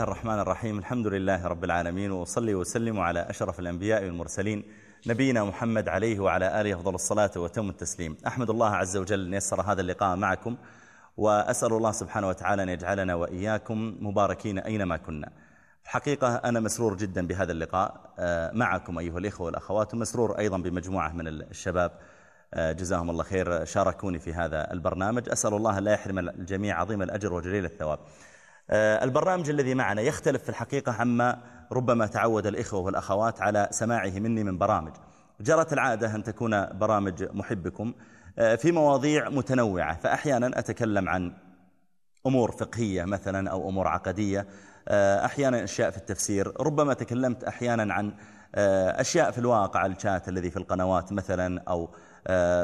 الرحمن الرحيم. الحمد لله رب العالمين وصلي وسلم على أشرف الأنبياء والمرسلين نبينا محمد عليه وعلى آله أفضل الصلاة وتم التسليم. أحمد الله عز وجل أن يسر هذا اللقاء معكم وأسأل الله سبحانه وتعالى أن يجعلنا وإياكم مباركين أينما كنا. الحقيقة أنا مسرور جدا بهذا اللقاء آه، معكم أيها الإخوة والأخوات ومسرور أيضا بمجموعة من الشباب. آه، جزاهم الله خير شاركوني في هذا البرنامج. أسأل الله لا يحرم الجميع عظيم الأجر وجليل الثواب. البرنامج الذي معنا يختلف في الحقيقة عما ربما تعود الإخوة والأخوات على سماعه مني من برامج. جرت العادة أن تكون برامج محبكم آه، في مواضيع متنوعة فأحيانا أتكلم عن أمور فقهية مثلا أو أمور عقدية آه، أحيانا أشياء في التفسير ربما تكلمت أحيانا عن أشياء في الواقع الشات الذي في القنوات مثلا أو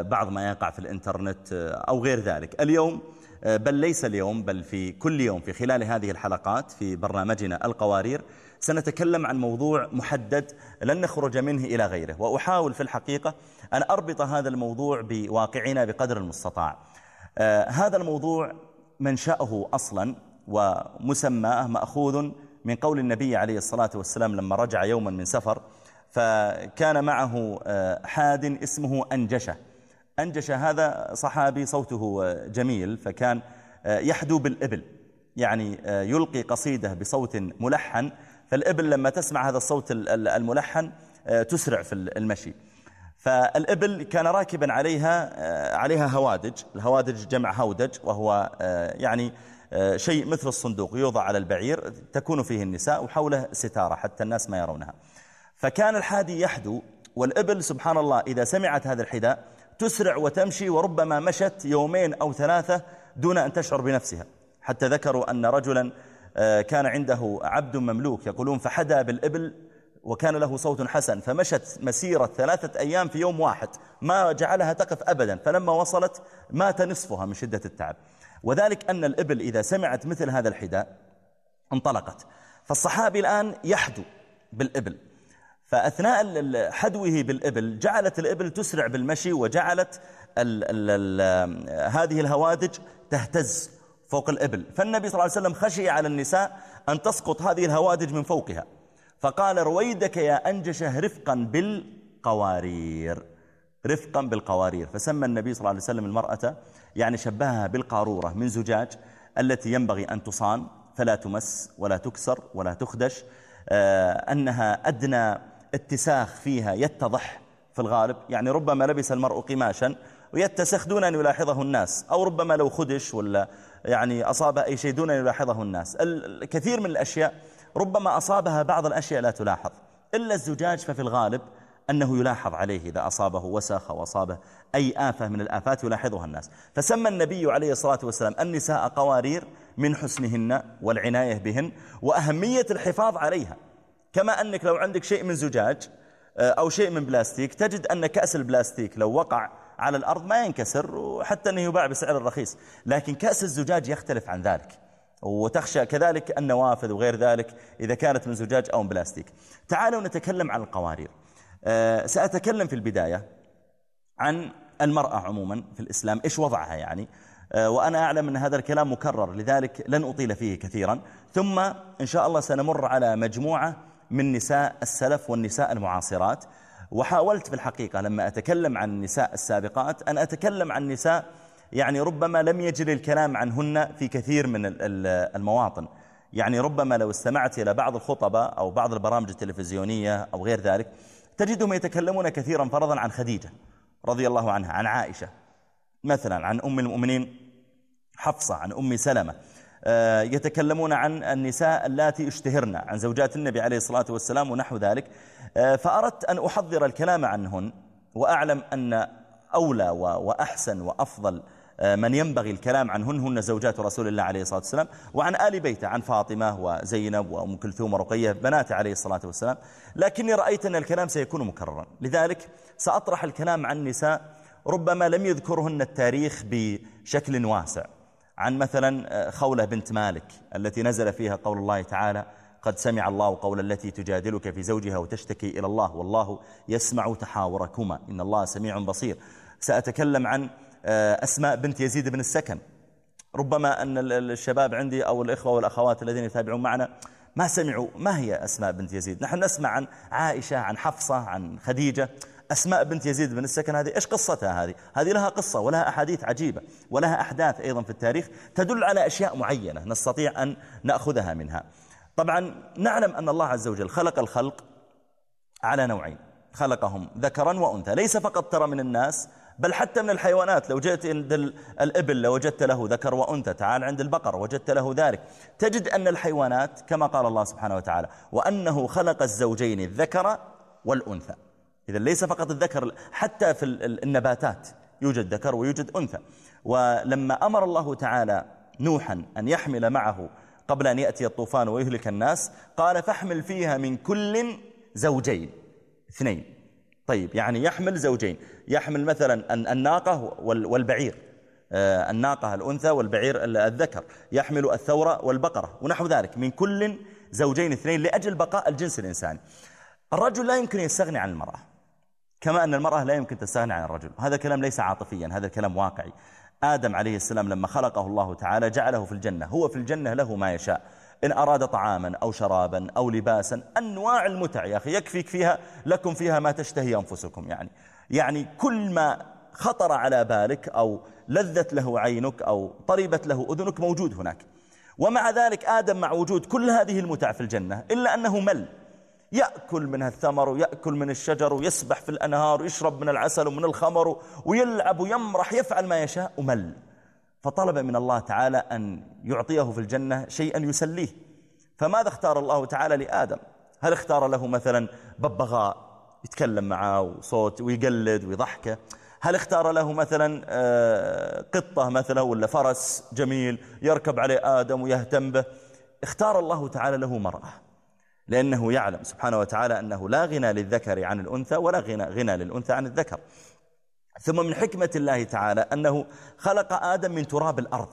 بعض ما يقع في الإنترنت أو غير ذلك. اليوم آه، بل ليس اليوم بل في كل يوم في خلال هذه الحلقات في برنامجنا القوارير سنتكلم عن موضوع محدد لن نخرج منه إلى غيره. وأحاول في الحقيقة أن أربط هذا الموضوع بواقعنا بقدر المستطاع. آه، هذا الموضوع منشأه أصلا ومسماه مأخوذ من قول النبي عليه الصلاة والسلام لما رجع يوما من سفر فكان معه آه، حاد اسمه أنجشة. أنجش هذا صحابي صوته جميل فكان يحدو بالإبل. يعني يلقي قصيدة بصوت ملحن فالإبل لما تسمع هذا الصوت الملحن تسرع في المشي. فالإبل كان راكبا عليها عليها هوادج الهوادج جمع هودج وهو يعني شيء مثل الصندوق يوضع على البعير تكون فيه النساء وحوله ستارة حتى الناس ما يرونها. فكان الحادي يحدو والإبل سبحان الله إذا سمعت هذا الحداء تسرع وتمشي وربما مشت يومين أو ثلاثة دون أن تشعر بنفسها. حتى ذكروا أن رجلا آه، كان عنده عبد مملوك يقولون فحدى بالإبل وكان له صوت حسن فمشت مسيرة ثلاثة أيام في يوم واحد ما جعلها تقف أبدا فلما وصلت مات نصفها من شدة التعب. وذلك أن الإبل إذا سمعت مثل هذا الحداء انطلقت. فالصحابي الآن يحدو بالإبل. فأثناء حدوه بالإبل جعلت الإبل تسرع بالمشي وجعلت ال ال ال هذه الهوادج تهتز فوق الإبل. فالنبي صلى الله عليه وسلم خشي على النساء أن تسقط هذه الهوادج من فوقها. فقال رويدك يا أنجشه رفقا بالقوارير. رفقا بالقوارير. فسمى النبي صلى الله عليه وسلم المرأة يعني شبهها بالقارورة من زجاج التي ينبغي أن تصان فلا تمس ولا تكسر ولا تخدش. آه، أنها أدنى اتساخ فيها يتضح في الغالب. يعني ربما لبس المرء قماشا ويتسخ دون أن يلاحظه الناس أو ربما لو خدش ولا يعني أصاب أي شيء دون أن يلاحظه الناس. الكثير من الأشياء ربما أصابها بعض الأشياء لا تلاحظ إلا الزجاج ففي الغالب أنه يلاحظ عليه إذا أصابه وسخ أو أصابه أي آفة من الآفات يلاحظها الناس. فسمى النبي عليه الصلاة والسلام النساء قوارير من حسنهن والعناية بهن وأهمية الحفاظ عليها. كما أنك لو عندك شيء من زجاج آه، أو شيء من بلاستيك تجد أن كأس البلاستيك لو وقع على الأرض ما ينكسر وحتى أنه يباع بسعر الرخيص. لكن كأس الزجاج يختلف عن ذلك. وتخشى كذلك النوافذ وغير ذلك إذا كانت من زجاج أو من بلاستيك. تعالوا نتكلم عن القوارير. آه، سأتكلم في البداية عن المرأة عموما في الإسلام. إيش وضعها يعني؟ آه، وأنا أعلم أن هذا الكلام مكرر لذلك لن أطيل فيه كثيرا. ثم إن شاء الله سنمر على مجموعة من نساء السلف والنساء المعاصرات. وحاولت في الحقيقة لما أتكلم عن النساء السابقات أن أتكلم عن نساء يعني ربما لم يجري الكلام عنهن في كثير من المواطن. يعني ربما لو استمعت إلى بعض الخطبة أو بعض البرامج التلفزيونية أو غير ذلك تجدهم يتكلمون كثيرا فرضا عن خديجة رضي الله عنها عن عائشة مثلا عن أم المؤمنين حفصة عن أم سلمة. آه، يتكلمون عن النساء اللاتي اشتهرن عن زوجات النبي عليه الصلاة والسلام ونحو ذلك. آه، فأردت أن أحضر الكلام عنهن وأعلم أن أولى وأحسن وأفضل من ينبغي الكلام عنهن هن زوجات رسول الله عليه الصلاة والسلام وعن آل بيته عن فاطمة وزينب وأم كلثوم ورقية بنات عليه الصلاة والسلام. لكني رأيت أن الكلام سيكون مكررا. لذلك سأطرح الكلام عن نساء ربما لم يذكرهن التاريخ بشكل واسع. عن مثلا آه، خولة بنت مالك التي نزل فيها قول الله تعالى قد سمع الله قول التي تجادلك في زوجها وتشتكي إلى الله والله يسمع تحاوركما. إن الله سميع بصير. سأتكلم عن آه، أسماء بنت يزيد بن السكن. ربما أن الشباب عندي أو الإخوة والأخوات الذين يتابعون معنا ما سمعوا ما هي أسماء بنت يزيد. نحن نسمع عن عائشة عن حفصة عن خديجة. أسماء بنت يزيد بن السكن هذه إيش قصتها هذه؟ هذه لها قصة ولها أحاديث عجيبة ولها أحداث أيضا في التاريخ تدل على أشياء معينة نستطيع أن نأخذها منها. طبعا نعلم أن الله عز وجل خلق الخلق على نوعين. خلقهم ذكرا وأنثى. ليس فقط ترى من الناس بل حتى من الحيوانات. لو جئت عند الإبل لوجدت له ذكر وأنثى تعال عند البقر وجدت له ذلك. تجد أن الحيوانات كما قال الله سبحانه وتعالى وأنه خلق الزوجين الذكر والأنثى. إذا ليس فقط الذكر حتى في النباتات يوجد ذكر ويوجد أنثى. ولما أمر الله تعالى نوحا أن يحمل معه قبل أن يأتي الطوفان ويهلك الناس قال فاحمل فيها من كل زوجين اثنين. طيب يعني يحمل زوجين. يحمل مثلا الناقة والبعير. آه، الناقة الأنثى والبعير الذكر. يحمل الثورة والبقرة. ونحو ذلك من كل زوجين اثنين لأجل بقاء الجنس الإنساني. الرجل لا يمكن يستغني عن المرأة. كما أن المرأة لا يمكن تستغني عن الرجل. هذا كلام ليس عاطفيا هذا كلام واقعي. آدم عليه السلام لما خلقه الله تعالى جعله في الجنة. هو في الجنة له ما يشاء. إن أراد طعاما أو شرابا أو لباسا أنواع المتع يا أخي يكفيك فيها لكم فيها ما تشتهي أنفسكم يعني. يعني كل ما خطر على بالك أو لذت له عينك أو طربت له أذنك موجود هناك. ومع ذلك آدم مع وجود كل هذه المتع في الجنة إلا أنه مل. يأكل من الثمر ويأكل من الشجر ويسبح في الأنهار ويشرب من العسل ومن الخمر ويلعب ويمرح يفعل ما يشاء ومل. فطلب من الله تعالى أن يعطيه في الجنة شيئا يسليه. فماذا اختار الله تعالى لآدم؟ هل اختار له مثلا ببغاء يتكلم معه وصوت ويقلد ويضحكه هل اختار له مثلا آه، قطة مثلا ولا فرس جميل يركب عليه آدم ويهتم به؟ اختار الله تعالى له مرأة لأنه يعلم سبحانه وتعالى أنه لا غنى للذكر عن الأنثى ولا غنى, غنى للأنثى عن الذكر. ثم من حكمة الله تعالى أنه خلق آدم من تراب الأرض.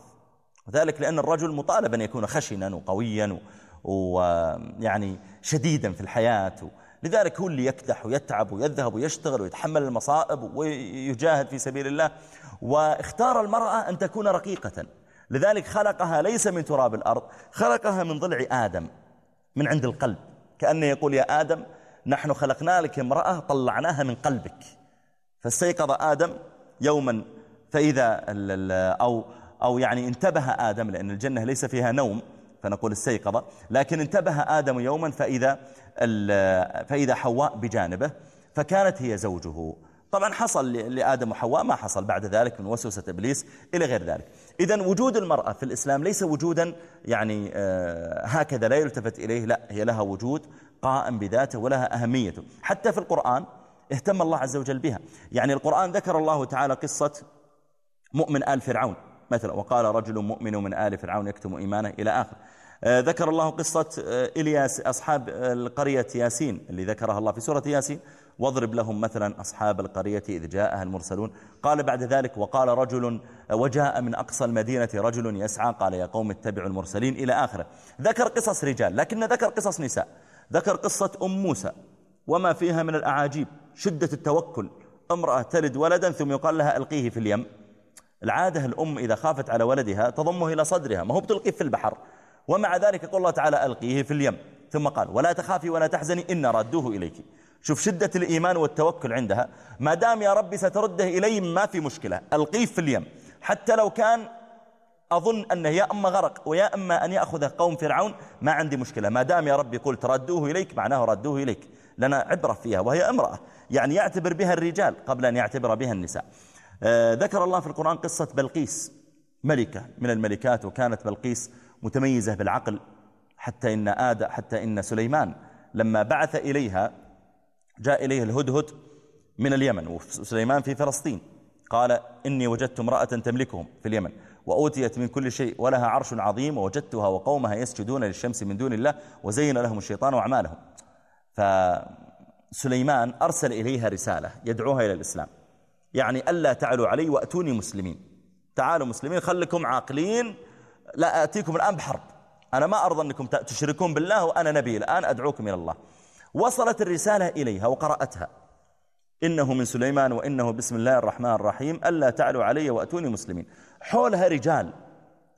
وذلك لأن الرجل مطالب أن يكون خشنا وقويا ويعني شديدا في الحياة. لذلك هو اللي يكدح ويتعب ويذهب ويشتغل ويتحمل المصائب ويجاهد في سبيل الله. واختار المرأة أن تكون رقيقة. لذلك خلقها ليس من تراب الأرض خلقها من ضلع آدم من عند القلب. كأنه يقول يا آدم نحن خلقنا لك امرأة طلعناها من قلبك. فاستيقظ آدم يوما فإذا أو, أو يعني انتبه آدم لأن الجنة ليس فيها نوم فنقول استيقظ. لكن انتبه آدم يوما فإذا, فإذا حواء بجانبه فكانت هي زوجه. طبعا حصل لآدم وحواء ما حصل بعد ذلك من وسوسة إبليس إلى غير ذلك. إذا وجود المرأة في الإسلام ليس وجودا يعني آه، هكذا لا يلتفت إليه لا هي لها وجود قائم بذاته ولها أهميته. حتى في القرآن اهتم الله عز وجل بها. يعني القرآن ذكر الله تعالى قصة مؤمن آل فرعون. مثلا وقال رجل مؤمن من آل فرعون يكتم إيمانه إلى آخر. آه، ذكر الله قصة آه، إلياس أصحاب القرية ياسين اللي ذكرها الله في سورة ياسين. واضرب لهم مثلا أصحاب القرية إذ جاءها المرسلون. قال بعد ذلك وقال رجل وجاء من أقصى المدينة رجل يسعى. قال يا قوم اتبعوا المرسلين إلى آخره. ذكر قصص رجال لكن ذكر قصص نساء. ذكر قصة أم موسى. وما فيها من الأعاجيب شدة التوكل. امرأة تلد ولدا ثم يقال لها ألقيه في اليم. العادة الأم إذا خافت على ولدها تضمه إلى صدرها ما هو بتلقيه في البحر. ومع ذلك يقول الله تعالى ألقيه في اليم. ثم قال ولا تخافي ولا تحزني إن ردوه إليك. شوف شدة الإيمان والتوكل عندها. ما دام يا ربي سترده إلي ما في مشكلة ألقيه في اليم. حتى لو كان أظن أنه يا أما غرق ويا أما أن يأخذ قوم فرعون ما عندي مشكلة. ما دام يا ربي قلت ردوه إليك معناه ردوه إليك. لنا عبرة فيها وهي امرأة. يعني يعتبر بها الرجال قبل أن يعتبر بها النساء. آه ذكر الله في القرآن قصة بلقيس. ملكة من الملكات وكانت بلقيس متميزة بالعقل حتى إن آد حتى إن سليمان. لما بعث إليها جاء إليه الهدهد من اليمن وسليمان في فلسطين. قال إني وجدت امرأة تملكهم في اليمن وأوتيت من كل شيء ولها عرش عظيم ووجدتها وقومها يسجدون للشمس من دون الله وزين لهم الشيطان أعمالهم. فسليمان أرسل إليها رسالة يدعوها إلى الإسلام. يعني ألا تعلوا علي وأتوني مسلمين. تعالوا مسلمين خلكم عاقلين. لا أتيكم الآن بحرب. أنا ما أرضى أنكم تشركون بالله وأنا نبي. الآن أدعوكم إلى الله. وصلت الرسالة إليها وقرأتها. إنه من سليمان وإنه بسم الله الرحمن الرحيم. ألا تعلوا علي وأتوني مسلمين. حولها رجال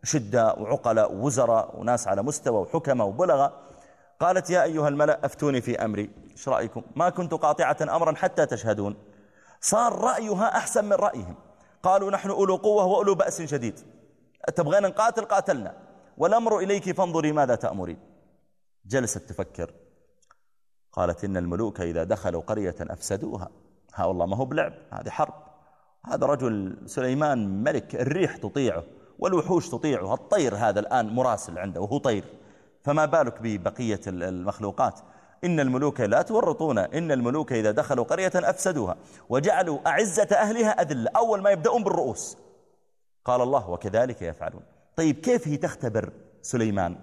شدة وعقلاء ووزراء وناس على مستوى وحكمة وبلغة قالت يا أيها الملأ أفتوني في أمري. إيش رأيكم؟ ما كنت قاطعة أمرا حتى تشهدون. صار رأيها أحسن من رأيهم. قالوا نحن أولو قوة وأولو بأس شديد. تبغين نقاتل؟ قاتلنا. والأمر إليك فانظري ماذا تأمرين. جلست تفكر. قالت إن الملوك إذا دخلوا قرية أفسدوها. ها والله ما هو بلعب هذه حرب. هذا رجل سليمان ملك الريح تطيعه والوحوش تطيعه. الطير هذا الآن مراسل عنده وهو طير. فما بالك ببقية المخلوقات؟ إن الملوك لا تورطون إن الملوك إذا دخلوا قرية أفسدوها وجعلوا أعزة أهلها أذلة أول ما يبدأون بالرؤوس. قال الله وكذلك يفعلون. طيب كيف هي تختبر سليمان؟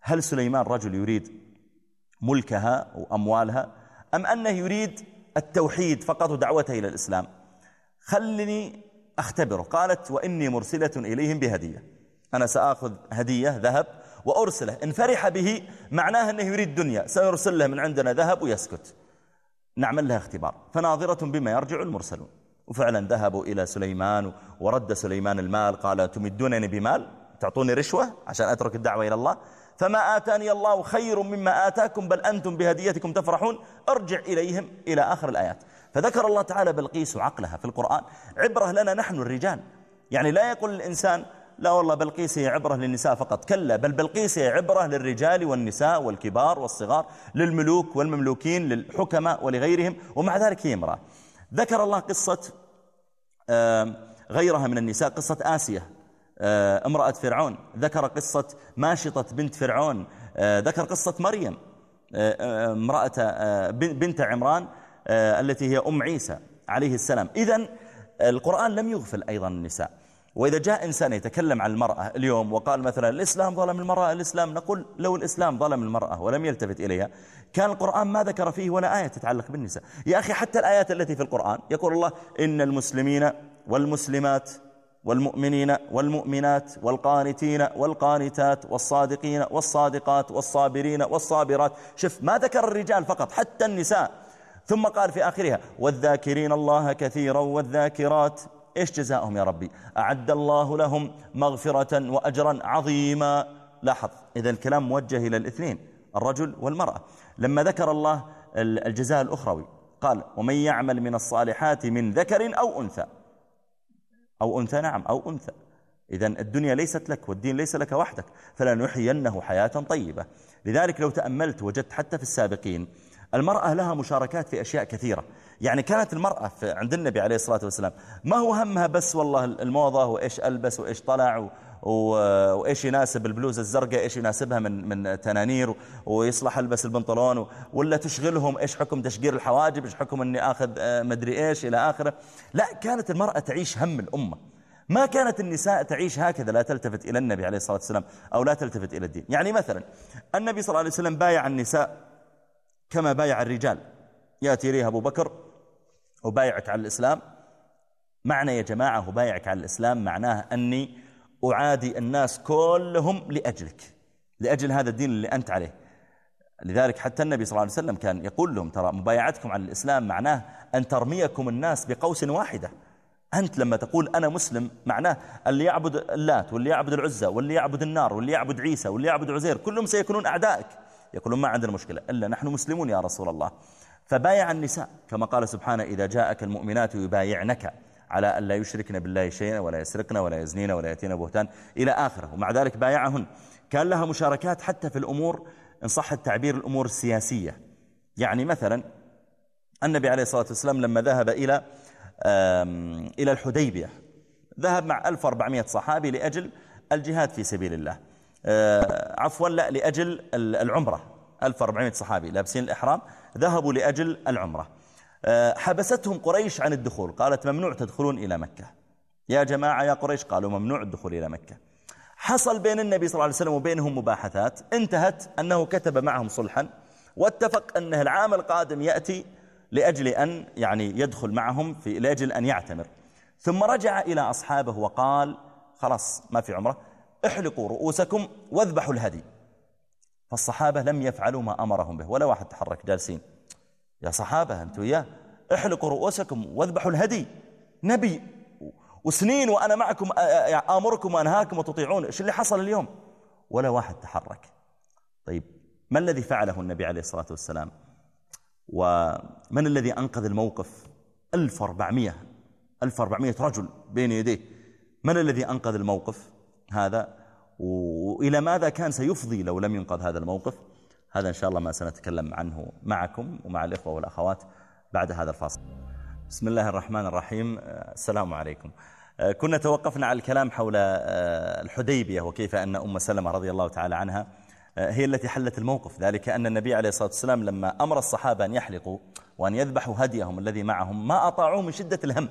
هل سليمان رجل يريد ملكها وأموالها أم أنه يريد التوحيد فقط دعوته إلى الإسلام؟ خلني أختبره. قالت وإني مرسلة إليهم بهدية. أنا سأخذ هدية ذهب وأرسله. إن فرح به معناه أنه يريد دنيا. سيرسل له من عندنا ذهب ويسكت. نعمل لها اختبار. فناظرة بما يرجع المرسلون. وفعلا ذهبوا إلى سليمان ورد سليمان المال. قال تمدونني بمال؟ تعطوني رشوة عشان أترك الدعوة إلى الله؟ فما آتاني الله خير مما آتاكم بل أنتم بهديتكم تفرحون. ارجع إليهم إلى آخر الآيات. فذكر الله تعالى بلقيس عقلها في القرآن. عبرة لنا نحن الرجال. يعني لا يقول الإنسان لا والله بلقيس هي عبرة للنساء فقط. كلا بل بلقيس هي عبرة للرجال والنساء والكبار والصغار للملوك والمملوكين للحكماء ولغيرهم. ومع ذلك هي امرأة. ذكر الله قصة غيرها من النساء قصة آسية امرأة فرعون. ذكر قصة ماشطة بنت فرعون. ذكر قصة مريم. امرأة بنت عمران التي هي أم عيسى عليه السلام. إذن القرآن لم يغفل أيضا النساء. وإذا جاء إنسان يتكلم عن المرأة اليوم وقال مثلا الإسلام ظلم المرأة الإسلام نقول لو الإسلام ظلم المرأة ولم يلتفت إليها كان القرآن ما ذكر فيه ولا آية تتعلق بالنساء. يا أخي حتى الآيات التي في القرآن يقول الله إن المسلمين والمسلمات والمؤمنين والمؤمنات والقانتين والقانتات والصادقين والصادقات والصابرين والصابرات. شف ما ذكر الرجال فقط حتى النساء. ثم قال في آخرها والذاكرين الله كثيرا والذاكرات إيش جزاؤهم يا ربي؟ أعد الله لهم مغفرة وأجرا عظيما. لاحظ إذا الكلام موجه إلى الاثنين الرجل والمرأة. لما ذكر الله الجزاء الأخروي قال ومن يعمل من الصالحات من ذكر أو أنثى. أو أنثى نعم أو أنثى. إذا الدنيا ليست لك والدين ليس لك وحدك فلنحيينه حياة طيبة. لذلك لو تأملت وجدت حتى في السابقين المرأة لها مشاركات في أشياء كثيرة. يعني كانت المرأة عند النبي عليه الصلاة والسلام ما هو همها بس والله الموضة وإيش ألبس وإيش طلع وإيش يناسب البلوزة الزرقاء إيش يناسبها من من تنانير ويصلح ألبس البنطلون ولا تشغلهم إيش حكم تشقير الحواجب إيش حكم أني أخذ آه، مدري إيش إلى آخره. لا كانت المرأة تعيش هم الأمة. ما كانت النساء تعيش هكذا لا تلتفت إلى النبي عليه الصلاة والسلام أو لا تلتفت إلى الدين. يعني مثلا النبي صلى الله عليه وسلم بايع النساء كما بايع الرجال. يأتي إليه أبو بكر أبايعك على الإسلام. معنى يا جماعة أبايعك على الإسلام معناه أني أعادي الناس كلهم لأجلك لأجل هذا الدين اللي أنت عليه. لذلك حتى النبي صلى الله عليه وسلم كان يقول لهم ترى مبايعتكم على الإسلام معناه أن ترميكم الناس بقوس واحدة. أنت لما تقول أنا مسلم معناه اللي يعبد اللات واللي يعبد العزة واللي يعبد النار واللي يعبد عيسى واللي يعبد عزير كلهم سيكونون أعدائك. يقولون ما عندنا مشكلة إلا نحن مسلمون يا رسول الله. فبايع النساء. كما قال سبحانه إذا جاءك المؤمنات يبايعنك على أن لا يشركن بالله شيئا ولا يسرقن ولا يزنين ولا يأتين بهتان إلى آخره. ومع ذلك بايعهن. كان لها مشاركات حتى في الأمور إن صح التعبير الأمور السياسية. يعني مثلا النبي عليه الصلاة والسلام لما ذهب إلى إلى الحديبية. ذهب مع 1400 صحابي لأجل الجهاد في سبيل الله. آه، عفوا لا لأجل العمرة. 1400 صحابي لابسين الإحرام. ذهبوا لأجل العمرة. آه، حبستهم قريش عن الدخول. قالت ممنوع تدخلون إلى مكة. يا جماعة يا قريش قالوا ممنوع الدخول إلى مكة. حصل بين النبي صلى الله عليه وسلم وبينهم مباحثات. انتهت أنه كتب معهم صلحا. واتفق أنه العام القادم يأتي لأجل أن يعني يدخل معهم في لأجل أن يعتمر. ثم رجع إلى أصحابه وقال خلاص ما في عمرة. احلقوا رؤوسكم واذبحوا الهدي. فالصحابة لم يفعلوا ما أمرهم به. ولا واحد تحرك جالسين. يا صحابة أنتوا إياه. احلقوا رؤوسكم واذبحوا الهدي. نبي. وسنين وأنا معكم آمركم وأنهاكم وتطيعون. إيش اللي حصل اليوم؟ ولا واحد تحرك. طيب ما الذي فعله النبي عليه الصلاة والسلام؟ ومن الذي أنقذ الموقف؟ 1400 1400 رجل بين يديه. من الذي أنقذ الموقف؟ هذا وإلى ماذا كان سيفضي لو لم ينقذ هذا الموقف؟ هذا إن شاء الله ما سنتكلم عنه معكم ومع الإخوة والأخوات بعد هذا الفاصل. بسم الله الرحمن الرحيم. السلام عليكم. كنا توقفنا على الكلام حول الحديبية وكيف أن أم سلمة رضي الله تعالى عنها هي التي حلت الموقف. ذلك أن النبي عليه الصلاة والسلام لما أمر الصحابة أن يحلقوا وأن يذبحوا هديهم الذي معهم ما أطاعوه من شدة الهم.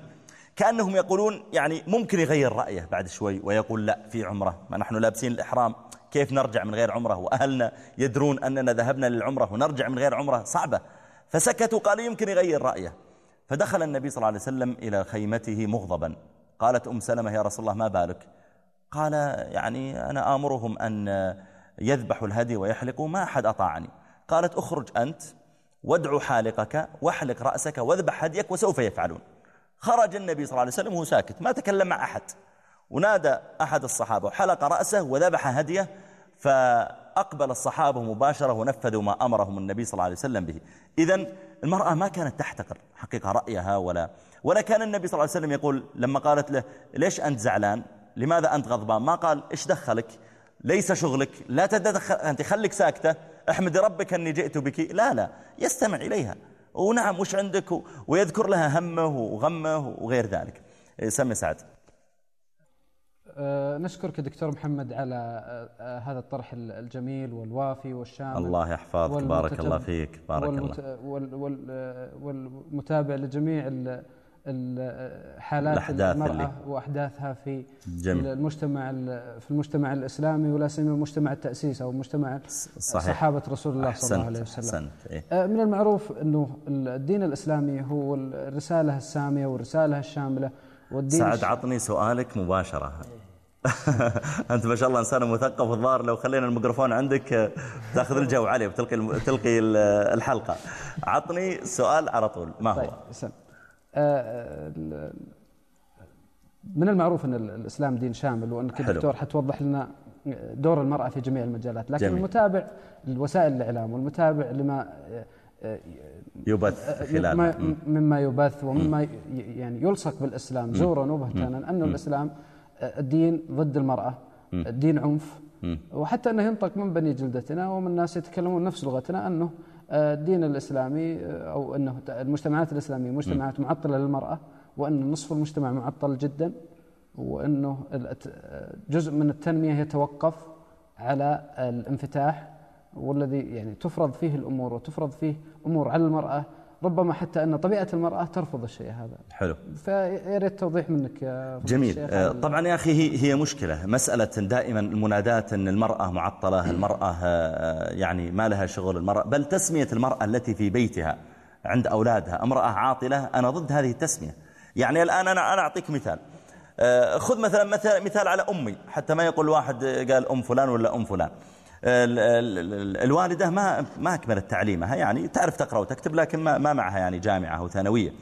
كأنهم يقولون يعني ممكن يغير رأيه بعد شوي ويقول لا في عمرة ما نحن لابسين الإحرام كيف نرجع من غير عمرة؟ وأهلنا يدرون أننا ذهبنا للعمرة ونرجع من غير عمرة صعبة. فسكتوا قالوا يمكن يغير رأيه. فدخل النبي صلى الله عليه وسلم إلى خيمته مغضبا. قالت أم سلمة يا رسول الله ما بالك؟ قال يعني أنا آمرهم أن يذبحوا الهدي ويحلقوا ما أحد أطاعني. قالت أخرج أنت وادعو حالقك واحلق رأسك واذبح هديك وسوف يفعلون. خرج النبي صلى الله عليه وسلم وهو ساكت ما تكلم مع أحد. ونادى أحد الصحابة وحلق رأسه وذبح هدية فأقبل الصحابة مباشرة ونفذوا ما أمرهم النبي صلى الله عليه وسلم به. إذا المرأة ما كانت تحتقر حقيقة رأيها ولا ولا كان النبي صلى الله عليه وسلم يقول لما قالت له ليش أنت زعلان؟ لماذا أنت غضبان؟ ما قال إيش دخلك؟ ليس شغلك لا تتدخل أنت خليك ساكتة احمد ربك أني جئت بك. لا لا يستمع إليها. ونعم وش عندك؟ ويذكر لها همه وغمه وغير ذلك. سمي سعد. أه نشكرك دكتور محمد على أه هذا الطرح الجميل والوافي والشامل الله يحفظك بارك الله فيك بارك والمت... الله وال... وال... والمتابع لجميع حالات الأحداث المرأة اللي وأحداثها في جميل. المجتمع في المجتمع الإسلامي ولا سيما مجتمع التأسيس أو مجتمع صحيح. صحابة رسول الله صلى الله عليه وسلم أحسنت. إيه؟ آه، من المعروف أنه الدين الإسلامي هو الرسالة السامية والرسالة الشاملة والدين سعد الش... عطني سؤالك مباشرة أنت ما شاء الله إنسان مثقف الظاهر لو خلينا الميكروفون عندك تأخذ الجو عليه وتلقي تلقي الحلقة عطني سؤال على طول ما هو طيب. من المعروف أن الإسلام دين شامل حلو. دكتور حتوضح لنا دور المرأة في جميع المجالات لكن جميل. المتابع لوسائل الإعلام والمتابع لما يبث مم. مما يبث ومما يعني يلصق بالإسلام زورا وبهتانا أن الإسلام الدين ضد المرأة الدين عنف. وحتى أنه ينطق من بني جلدتنا ومن ناس يتكلمون نفس لغتنا أنه آه، الدين الإسلامي آه، أو أنه المجتمعات الإسلامية مجتمعات معطلة للمرأة وأن نصف المجتمع معطل جدا الت- آه، جزء من التنمية يتوقف على الانفتاح والذي يعني تفرض فيه الأمور وتفرض فيه أمور على المرأة ربما حتى أن طبيعة المرأة ترفض الشيء هذا. حلو. فيا ريت توضيح منك يا جميل. آه، طبعا يا أخي هي هي مشكلة. مسألة دائما المنادات أن المرأة معطلة المرأة آه، يعني ما لها شغل. المرأة بل تسمية المرأة التي في بيتها عند أولادها امرأة عاطلة أنا ضد هذه التسمية. يعني الآن أنا أنا أعطيك مثال. آه، خذ مثلا مثال, مثال على أمي. حتى ما يقول واحد قال أم فلان ولا أم فلان. الوالدة ما ما أكملت تعليمها يعني تعرف تقرأ وتكتب لكن ما معها يعني جامعة أو ثانوية.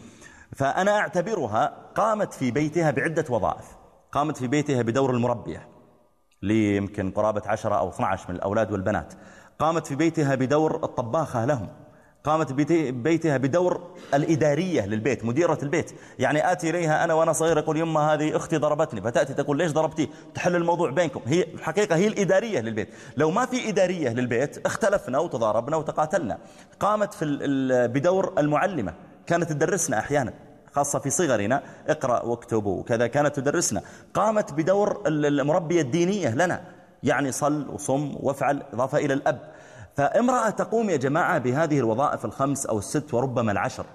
فأنا أعتبرها قامت في بيتها بعدة وظائف. قامت في بيتها بدور المربية لي يمكن قرابة عشرة أو 12 من الأولاد والبنات. قامت في بيتها بدور الطباخة لهم. قامت بيتي- بيتها بدور الإدارية للبيت مديرة البيت. يعني آتي إليها أنا وأنا صغير يقول يما هذه أختي ضربتني. فتأتي تقول ليش ضربتي؟ تحل الموضوع بينكم. هي الحقيقة هي الإدارية للبيت. لو ما في إدارية للبيت اختلفنا وتضاربنا وتقاتلنا. قامت في بدور المعلمة. كانت تدرسنا أحيانا خاصة في صغرنا. اقرأ واكتب وكذا كانت تدرسنا. قامت بدور ال- المربية الدينية لنا. يعني صل وصم وافعل إضافة إلى الأب. فامرأة تقوم يا جماعة بهذه الوظائف الخمس أو الست وربما العشر.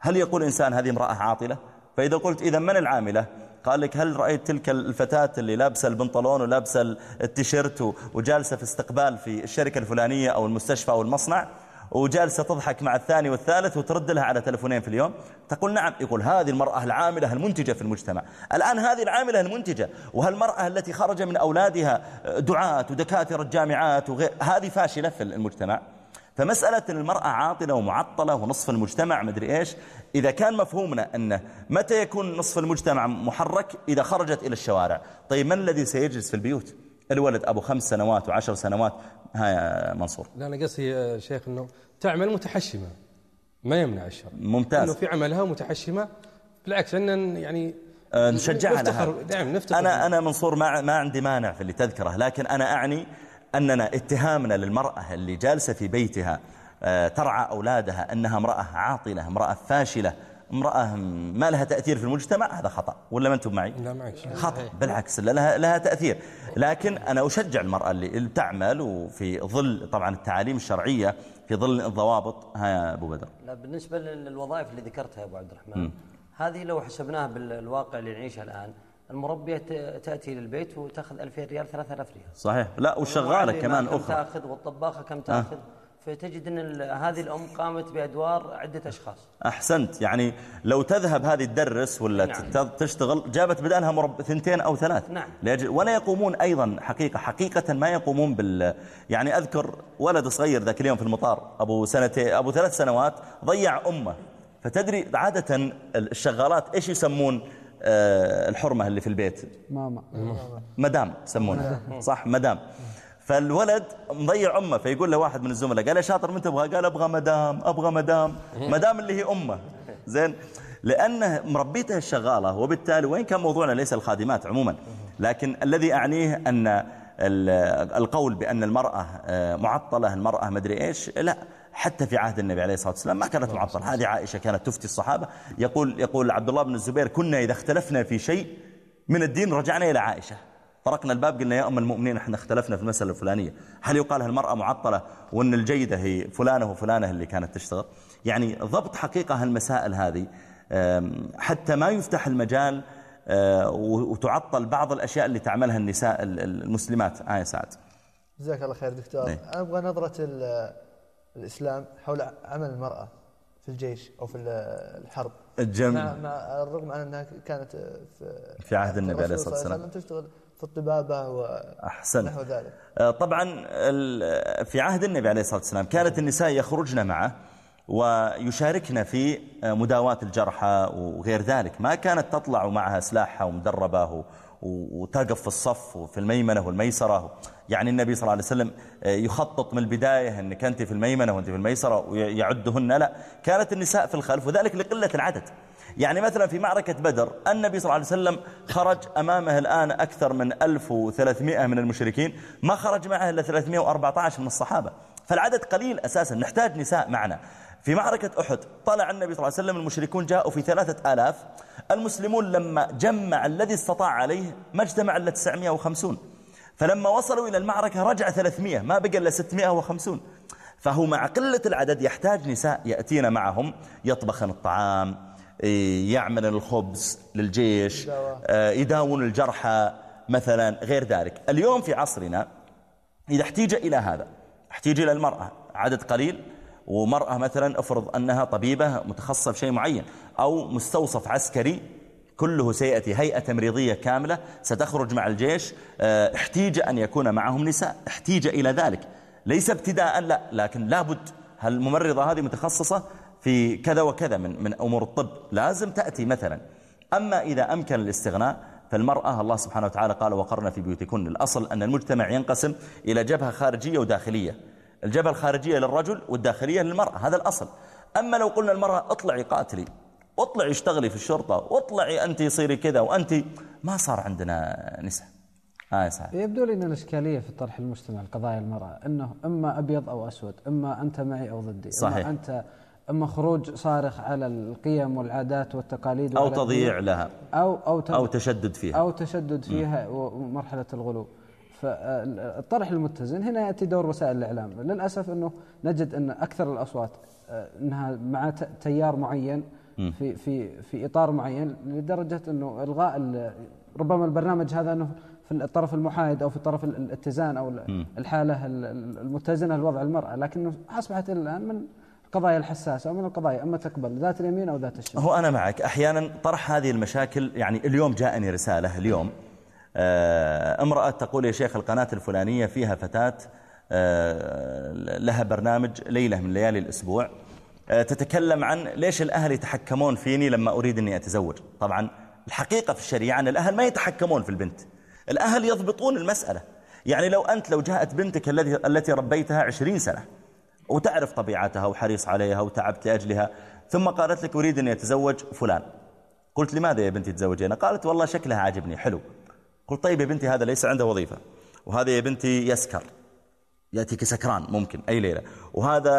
هل يقول إنسان هذه امرأة عاطلة؟ فإذا قلت إذا من العاملة؟ قال لك هل رأيت تلك الفتاة اللي لابسة البنطلون ولابسة التيشيرت وجالسة في استقبال في الشركة الفلانية أو المستشفى أو المصنع؟ وجالسة تضحك مع الثاني والثالث وترد لها على تلفونين في اليوم. تقول نعم يقول هذه المرأة العاملة المنتجة في المجتمع. الآن هذه العاملة المنتجة وهالمرأة التي خرج من أولادها دعاة ودكاترة الجامعات وغير هذه فاشلة في المجتمع. فمسألة المرأة عاطلة ومعطلة ونصف المجتمع مدري إيش إذا كان مفهومنا أنه متى يكون نصف المجتمع محرك؟ إذا خرجت إلى الشوارع. طيب من الذي سيجلس في البيوت؟ الولد أبو خمس سنوات وعشر سنوات. ها يا منصور. لا أنا قصدي يا شيخ أنه تعمل متحشمة. ما يمنع الشر. ممتاز. أنه في عملها متحشمة. بالعكس أن يعني آه، نشجعها نفتخر. نعم نفتخر أنا أنا منصور ما ما عندي مانع في اللي تذكره لكن أنا أعني أننا اتهامنا للمرأة اللي جالسة في بيتها آه، ترعى أولادها أنها امرأة عاطلة امرأة فاشلة امرأة ما لها تأثير في المجتمع هذا خطأ. ولا ما أنتم معي؟ لا معك خطأ. بالعكس لها, لها تأثير. لكن أنا أشجع المرأة اللي تعمل وفي ظل طبعا التعاليم الشرعية في ظل الضوابط. ها يا أبو بدر. لا بالنسبة للوظائف اللي ذكرتها يا أبو عبد الرحمن م. هذه لو حسبناها بالواقع اللي نعيشه الآن المربية تأتي للبيت وتأخذ 2000 ريال 3000 ريال. صحيح. لا والشغالة كمان كم أخرى. تأخذ؟ والطباخة كم تأخذ؟ أه. فتجد أن هذه الأم قامت بأدوار عدة أشخاص. أحسنت. يعني لو تذهب هذه تدرس ولا نعم. تشتغل جابت بدالها مرب ثنتين أو ثلاث. نعم. ولا يقومون أيضا حقيقة حقيقة ما يقومون بال يعني أذكر ولد صغير ذاك اليوم في المطار أبو سنتين أبو ثلاث سنوات ضيع أمه. فتدري عادة الشغالات إيش يسمون آه، الحرمة اللي في البيت؟ ماما. مدام يسمونها. صح؟ مدام. فالولد مضيع أمه فيقول له واحد من الزملاء قال يا شاطر من تبغى؟ قال أبغى مدام أبغى مدام. مدام اللي هي أمه. زين؟ لأنه مربيته الشغالة وبالتالي وين كان موضوعنا؟ ليس الخادمات عموما. لكن الذي أعنيه أن القول بأن المرأة آه، معطلة المرأة مدري إيش لا. حتى في عهد النبي عليه الصلاة والسلام ما كانت معطلة. هذه عائشة كانت تفتي الصحابة. يقول يقول عبد الله بن الزبير كنا إذا اختلفنا في شيء من الدين رجعنا إلى عائشة. طرقنا الباب قلنا يا أم المؤمنين إحنا اختلفنا في المسألة الفلانية. هل يقال المرأة معطلة وأن الجيدة هي فلانة وفلانة اللي كانت تشتغل؟ يعني ضبط حقيقة هالمسائل هذه حتى ما يفتح المجال آه، وتعطل بعض الأشياء اللي تعملها النساء المسلمات. آية سعد. جزاك الله خير دكتور. إيه. أنا أبغى نظرة الإسلام حول عمل المرأة في الجيش أو في الحرب. الجم... مع, مع الرغم عن أنها كانت في, في عهد النبي عليه الصلاة والسلام. تشتغل. في الطبابة وأحسن نحو ذلك. آه، طبعا في عهد النبي عليه الصلاة والسلام كانت النساء يخرجن معه ويشاركن في مداواة الجرحى وغير ذلك. ما كانت تطلع معها سلاحها ومدربة وتقف في الصف وفي الميمنة والميسرة. يعني النبي صلى الله عليه وسلم يخطط من البداية أنك أنت في الميمنة وأنت في الميسرة ويعدهن. لا كانت النساء في الخلف وذلك لقلة العدد. يعني مثلا في معركة بدر النبي صلى الله عليه وسلم خرج أمامه الآن أكثر من 1300 من المشركين ما خرج معه إلا 314 من الصحابة. فالعدد قليل أساسا نحتاج نساء معنا. في معركة أحد طلع النبي صلى الله عليه وسلم المشركون جاءوا في ثلاثة آلاف. المسلمون لما جمع الذي استطاع عليه ما اجتمع إلا 950 فلما وصلوا إلى المعركة رجع 300 ما بقى إلا 650 فهو مع قلة العدد يحتاج نساء يأتين معهم يطبخن الطعام يعمل الخبز للجيش آه، يداون الجرحى مثلا غير ذلك. اليوم في عصرنا إذا احتيج إلى هذا احتيج إلى المرأة عدد قليل ومرأة مثلا افرض أنها طبيبة متخصصة في شيء معين أو مستوصف عسكري كله سيأتي هيئة تمريضية كاملة ستخرج مع الجيش آه، احتيج أن يكون معهم نساء احتيج إلى ذلك. ليس ابتداء لا لكن لابد. هالممرضة هذه متخصصة؟ في كذا وكذا من, من أمور الطب لازم تأتي مثلا. أما إذا أمكن الاستغناء فالمرأة الله سبحانه وتعالى قال وقرنا في بيوتكن الأصل أن المجتمع ينقسم إلى جبهة خارجية وداخلية. الجبهة الخارجية للرجل والداخلية للمرأة هذا الأصل. أما لو قلنا المرأة اطلعي قاتلي اطلعي اشتغلي في الشرطة واطلعي أنت صيري كذا وأنت ما صار عندنا نساء. آه صحيح. يبدو لي أن الإشكالية في طرح المجتمع القضايا المرأة. أنه إما أبيض أو أسود إما أنت معي أو ضدي صحيح. إما أنت إما خروج صارخ على القيم والعادات والتقاليد أو تضييع لها. أو, أو, أو تشدد فيها. أو تشدد فيها ومرحلة الغلو. فالطرح المتزن هنا يأتي دور وسائل الإعلام. للأسف أنه نجد أن أكثر الأصوات آه، أنها مع تيار معين في في في إطار معين لدرجة أنه إلغاء ربما البرنامج هذا أنه في الطرف المحايد أو في طرف الاتزان أو الحالة المتزنة لوضع المرأة. لكنه أصبحت الآن من القضايا الحساسة ومن القضايا أما تقبل ذات اليمين أو ذات الشمال. هو أنا معك. أحيانا طرح هذه المشاكل يعني اليوم جاءني رسالة اليوم آه، امرأة تقول يا شيخ القناة الفلانية فيها فتاة آه، لها برنامج ليلة من ليالي الأسبوع آه، تتكلم عن ليش الأهل يتحكمون فيني لما أريد أني أتزوج. طبعا الحقيقة في الشريعة أن الأهل ما يتحكمون في البنت. الأهل يضبطون المسألة. يعني لو أنت لو جاءت بنتك التي ربيتها عشرين سنة وتعرف طبيعتها وحريص عليها وتعبت لأجلها. ثم قالت لك أريد أن يتزوج فلان. قلت لماذا يا بنتي تزوجين قالت والله شكلها عاجبني حلو. قلت طيب يا بنتي هذا ليس عنده وظيفة. وهذا يا بنتي يسكر. يأتيك سكران ممكن أي ليلة. وهذا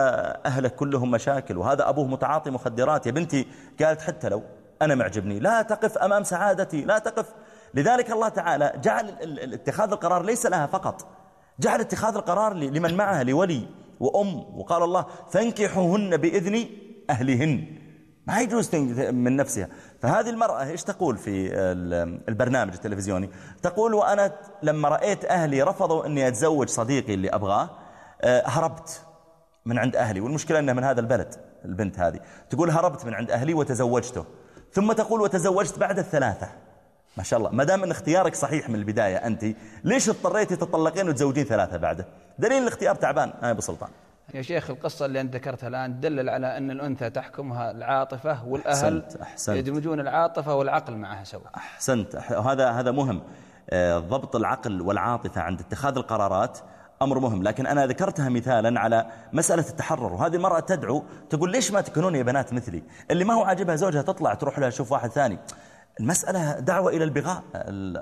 أهلك كلهم مشاكل وهذا أبوه متعاطي مخدرات. يا بنتي قالت حتى لو أنا معجبني لا تقف أمام سعادتي لا تقف. لذلك الله تعالى جعل اتخاذ القرار ليس لها فقط. جعل اتخاذ القرار لمن معها لولي. وأم وقال الله فانكحوهن بإذن أهلهن. ما يجوز من نفسها. فهذه المرأة إيش تقول في البرنامج التلفزيوني؟ تقول وأنا لما رأيت أهلي رفضوا أني أتزوج صديقي اللي أبغاه آه، هربت من عند أهلي. والمشكلة أنها من هذا البلد البنت هذه. تقول هربت من عند أهلي وتزوجته. ثم تقول وتزوجت بعد الثلاثة. ما شاء الله. ما دام إن اختيارك صحيح من البداية أنت ليش اضطريتي تطلقين وتزوجين ثلاثة بعده؟ دليل الاختيار تعبان هاي أبو سلطان. يا شيخ القصة اللي أنت ذكرتها الآن تدلل على أن الأنثى تحكمها العاطفة والأهل أحسنت أحسنت. يدمجون العاطفة والعقل معها سوا. أحسنت. هذا هذا مهم. آه، ضبط العقل والعاطفة عند اتخاذ القرارات أمر مهم. لكن أنا ذكرتها مثالا على مسألة التحرر وهذه المرأة تدعو تقول ليش ما تكونون يا بنات مثلي؟ اللي ما هو عاجبها زوجها تطلع تروح لها تشوف واحد ثاني. المسألة دعوة إلى البغاء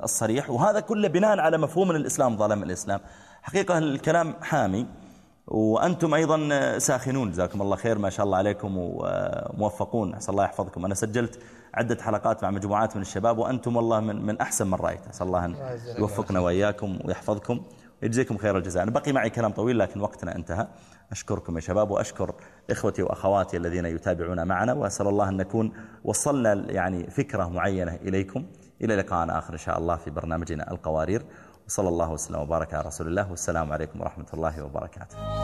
الصريح. وهذا كله بناء على مفهوم الإسلام ظلم الإسلام. حقيقة الكلام حامي وأنتم أيضا ساخنون. جزاكم الله خير ما شاء الله عليكم وموفقون. أسأل الله يحفظكم. أنا سجلت عدة حلقات مع مجموعات من الشباب وأنتم والله من, من أحسن من رأيت. أسأل الله أن يوفقنا وإياكم ويحفظكم يجزيكم خير الجزاء. أنا بقي معي كلام طويل لكن وقتنا انتهى. أشكركم يا شباب وأشكر إخوتي وأخواتي الذين يتابعون معنا وأسأل الله أن نكون وصلنا يعني فكرة معينة إليكم. إلى لقاء آخر إن شاء الله في برنامجنا القوارير. وصلى الله وسلم وبارك على رسول الله. والسلام عليكم ورحمة الله وبركاته.